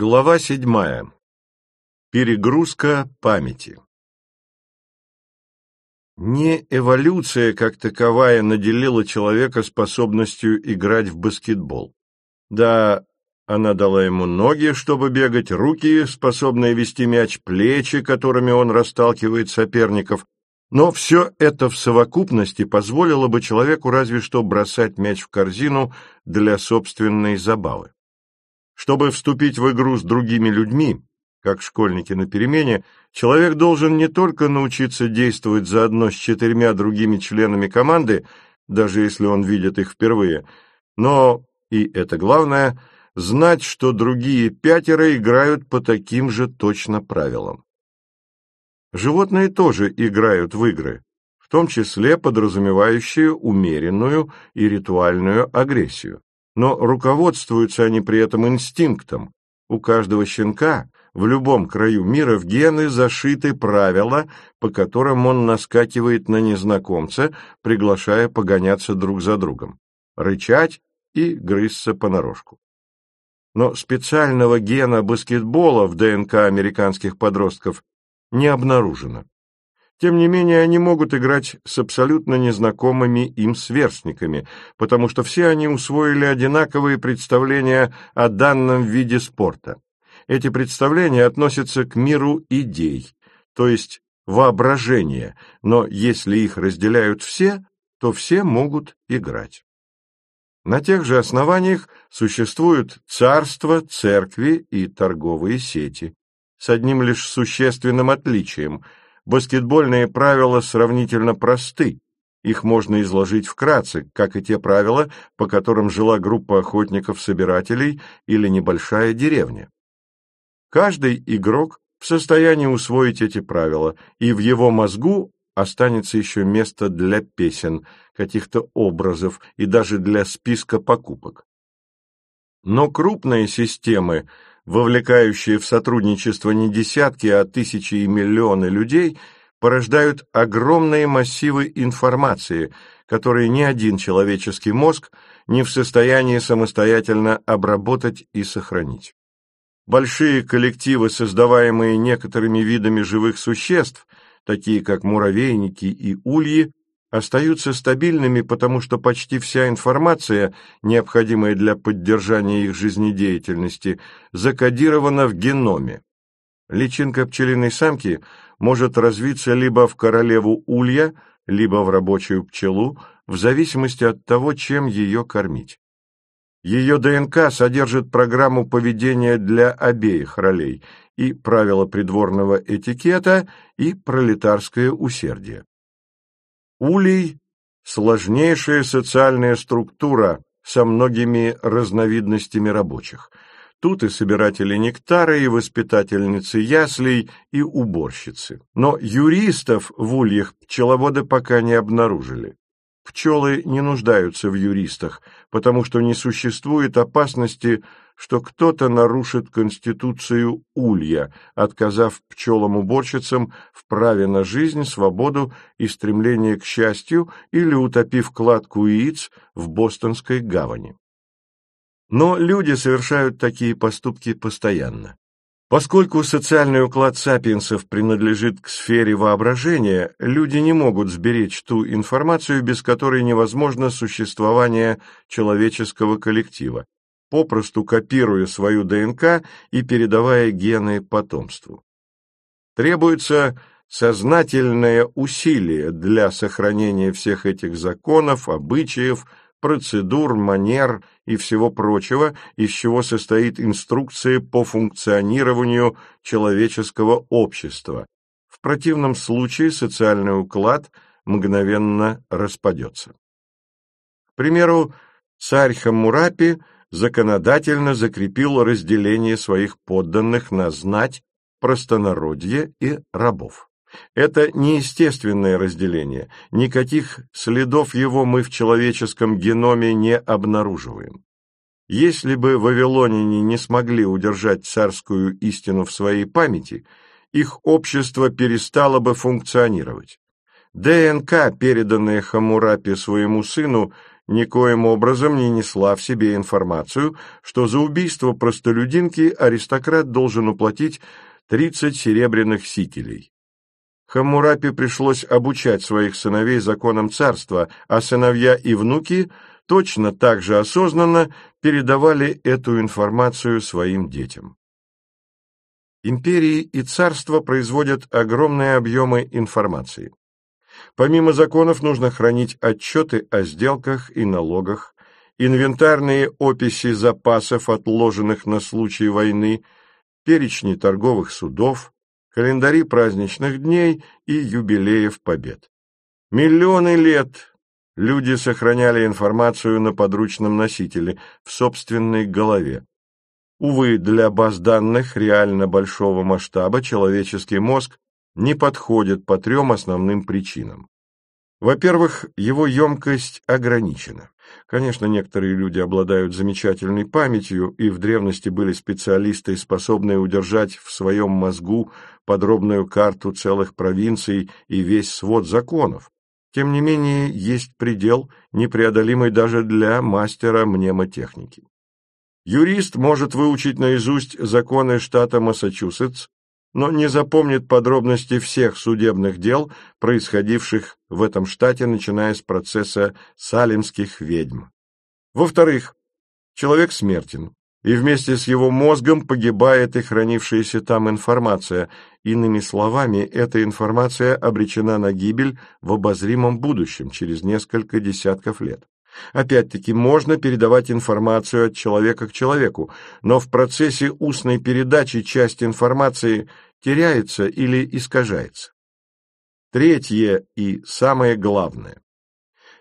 Глава седьмая. Перегрузка памяти. Не эволюция как таковая наделила человека способностью играть в баскетбол. Да, она дала ему ноги, чтобы бегать, руки, способные вести мяч, плечи, которыми он расталкивает соперников, но все это в совокупности позволило бы человеку разве что бросать мяч в корзину для собственной забавы. Чтобы вступить в игру с другими людьми, как школьники на перемене, человек должен не только научиться действовать заодно с четырьмя другими членами команды, даже если он видит их впервые, но, и это главное, знать, что другие пятеро играют по таким же точно правилам. Животные тоже играют в игры, в том числе подразумевающие умеренную и ритуальную агрессию но руководствуются они при этом инстинктом. У каждого щенка в любом краю мира в гены зашиты правила, по которым он наскакивает на незнакомца, приглашая погоняться друг за другом, рычать и грызться понарошку. Но специального гена баскетбола в ДНК американских подростков не обнаружено. Тем не менее, они могут играть с абсолютно незнакомыми им сверстниками, потому что все они усвоили одинаковые представления о данном виде спорта. Эти представления относятся к миру идей, то есть воображения, но если их разделяют все, то все могут играть. На тех же основаниях существуют царства, церкви и торговые сети, с одним лишь существенным отличием – Баскетбольные правила сравнительно просты, их можно изложить вкратце, как и те правила, по которым жила группа охотников-собирателей или небольшая деревня. Каждый игрок в состоянии усвоить эти правила, и в его мозгу останется еще место для песен, каких-то образов и даже для списка покупок. Но крупные системы вовлекающие в сотрудничество не десятки, а тысячи и миллионы людей, порождают огромные массивы информации, которые ни один человеческий мозг не в состоянии самостоятельно обработать и сохранить. Большие коллективы, создаваемые некоторыми видами живых существ, такие как муравейники и ульи, остаются стабильными, потому что почти вся информация, необходимая для поддержания их жизнедеятельности, закодирована в геноме. Личинка пчелиной самки может развиться либо в королеву улья, либо в рабочую пчелу, в зависимости от того, чем ее кормить. Ее ДНК содержит программу поведения для обеих ролей и правила придворного этикета, и пролетарское усердие. Улей – сложнейшая социальная структура со многими разновидностями рабочих. Тут и собиратели нектара, и воспитательницы яслей, и уборщицы. Но юристов в ульях пчеловоды пока не обнаружили. Пчелы не нуждаются в юристах, потому что не существует опасности что кто-то нарушит конституцию Улья, отказав пчелам-уборщицам в праве на жизнь, свободу и стремление к счастью или утопив кладку яиц в Бостонской гавани. Но люди совершают такие поступки постоянно. Поскольку социальный уклад сапиенсов принадлежит к сфере воображения, люди не могут сберечь ту информацию, без которой невозможно существование человеческого коллектива попросту копируя свою ДНК и передавая гены потомству. Требуется сознательное усилие для сохранения всех этих законов, обычаев, процедур, манер и всего прочего, из чего состоит инструкция по функционированию человеческого общества. В противном случае социальный уклад мгновенно распадется. К примеру, царь Хаммурапи – законодательно закрепил разделение своих подданных на знать, простонародье и рабов. Это неестественное разделение, никаких следов его мы в человеческом геноме не обнаруживаем. Если бы вавилоняне не смогли удержать царскую истину в своей памяти, их общество перестало бы функционировать. ДНК, переданная Хамурапи своему сыну, никоим образом не несла в себе информацию, что за убийство простолюдинки аристократ должен уплатить 30 серебряных сикелей. Хаммурапи пришлось обучать своих сыновей законам царства, а сыновья и внуки точно так же осознанно передавали эту информацию своим детям. Империи и царства производят огромные объемы информации. Помимо законов нужно хранить отчеты о сделках и налогах, инвентарные описи запасов, отложенных на случай войны, перечни торговых судов, календари праздничных дней и юбилеев побед. Миллионы лет люди сохраняли информацию на подручном носителе, в собственной голове. Увы, для баз данных реально большого масштаба человеческий мозг не подходит по трем основным причинам. Во-первых, его емкость ограничена. Конечно, некоторые люди обладают замечательной памятью, и в древности были специалисты, способные удержать в своем мозгу подробную карту целых провинций и весь свод законов. Тем не менее, есть предел, непреодолимый даже для мастера мнемотехники. Юрист может выучить наизусть законы штата Массачусетс, но не запомнит подробности всех судебных дел, происходивших в этом штате, начиная с процесса салемских ведьм. Во-вторых, человек смертен, и вместе с его мозгом погибает и хранившаяся там информация. Иными словами, эта информация обречена на гибель в обозримом будущем, через несколько десятков лет. Опять-таки, можно передавать информацию от человека к человеку, но в процессе устной передачи часть информации теряется или искажается. Третье и самое главное.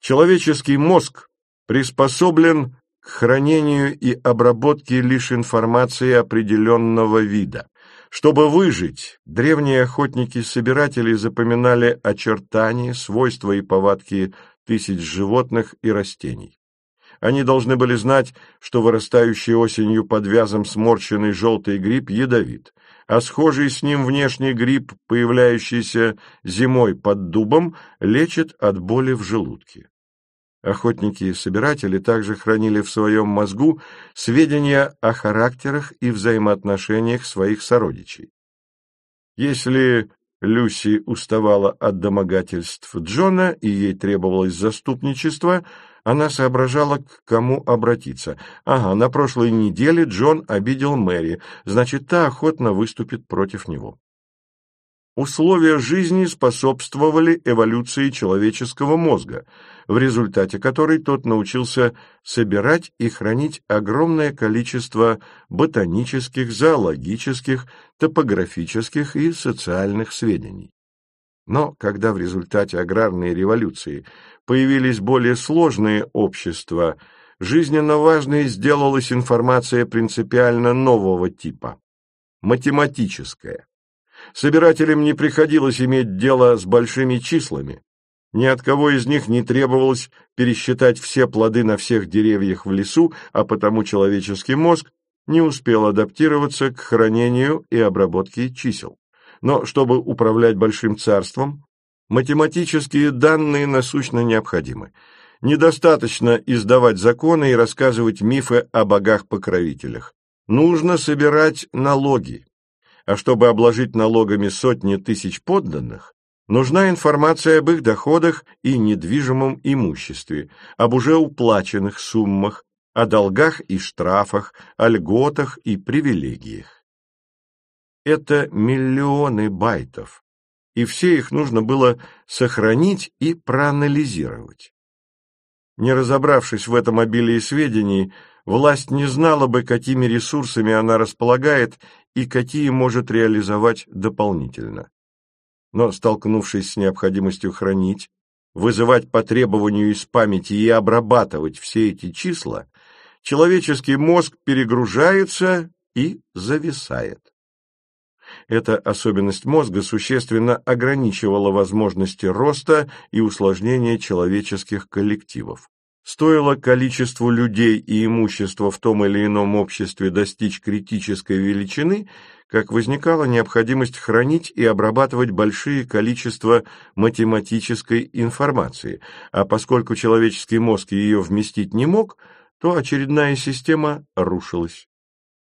Человеческий мозг приспособлен к хранению и обработке лишь информации определенного вида. Чтобы выжить, древние охотники-собиратели запоминали очертания, свойства и повадки тысяч животных и растений. Они должны были знать, что вырастающий осенью под вязом сморщенный желтый гриб ядовит, а схожий с ним внешний гриб, появляющийся зимой под дубом, лечит от боли в желудке. Охотники и собиратели также хранили в своем мозгу сведения о характерах и взаимоотношениях своих сородичей. Если Люси уставала от домогательств Джона, и ей требовалось заступничество, она соображала, к кому обратиться. Ага, на прошлой неделе Джон обидел Мэри, значит, та охотно выступит против него. Условия жизни способствовали эволюции человеческого мозга, в результате которой тот научился собирать и хранить огромное количество ботанических, зоологических, топографических и социальных сведений. Но когда в результате аграрной революции появились более сложные общества, жизненно важной сделалась информация принципиально нового типа – математическая. Собирателям не приходилось иметь дело с большими числами. Ни от кого из них не требовалось пересчитать все плоды на всех деревьях в лесу, а потому человеческий мозг не успел адаптироваться к хранению и обработке чисел. Но чтобы управлять большим царством, математические данные насущно необходимы. Недостаточно издавать законы и рассказывать мифы о богах-покровителях. Нужно собирать налоги а чтобы обложить налогами сотни тысяч подданных, нужна информация об их доходах и недвижимом имуществе, об уже уплаченных суммах, о долгах и штрафах, о льготах и привилегиях. Это миллионы байтов, и все их нужно было сохранить и проанализировать. Не разобравшись в этом обилии сведений, власть не знала бы, какими ресурсами она располагает и какие может реализовать дополнительно. Но, столкнувшись с необходимостью хранить, вызывать по требованию из памяти и обрабатывать все эти числа, человеческий мозг перегружается и зависает. Эта особенность мозга существенно ограничивала возможности роста и усложнения человеческих коллективов. Стоило количеству людей и имущества в том или ином обществе достичь критической величины, как возникала необходимость хранить и обрабатывать большие количества математической информации, а поскольку человеческий мозг ее вместить не мог, то очередная система рушилась.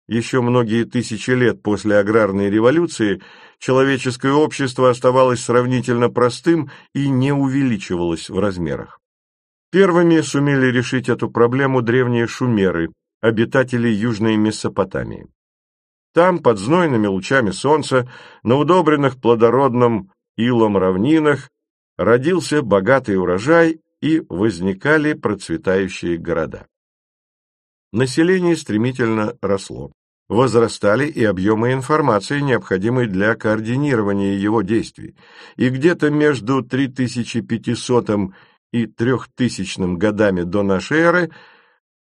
Еще многие тысячи лет после аграрной революции человеческое общество оставалось сравнительно простым и не увеличивалось в размерах. Первыми сумели решить эту проблему древние шумеры, обитатели Южной Месопотамии. Там, под знойными лучами солнца, на удобренных плодородным илом равнинах, родился богатый урожай и возникали процветающие города. Население стремительно росло. Возрастали и объемы информации, необходимой для координирования его действий, и где-то между 3500 и 3000 годами до нашей эры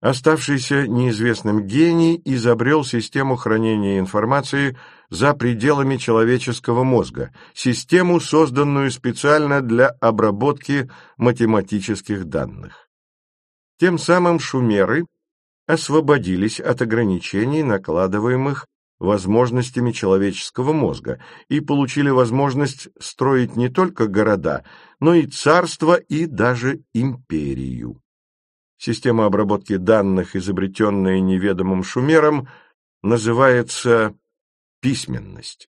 оставшийся неизвестным гений изобрел систему хранения информации за пределами человеческого мозга, систему, созданную специально для обработки математических данных. Тем самым шумеры освободились от ограничений, накладываемых возможностями человеческого мозга и получили возможность строить не только города, но и царство и даже империю. Система обработки данных, изобретенная неведомым шумером, называется письменность.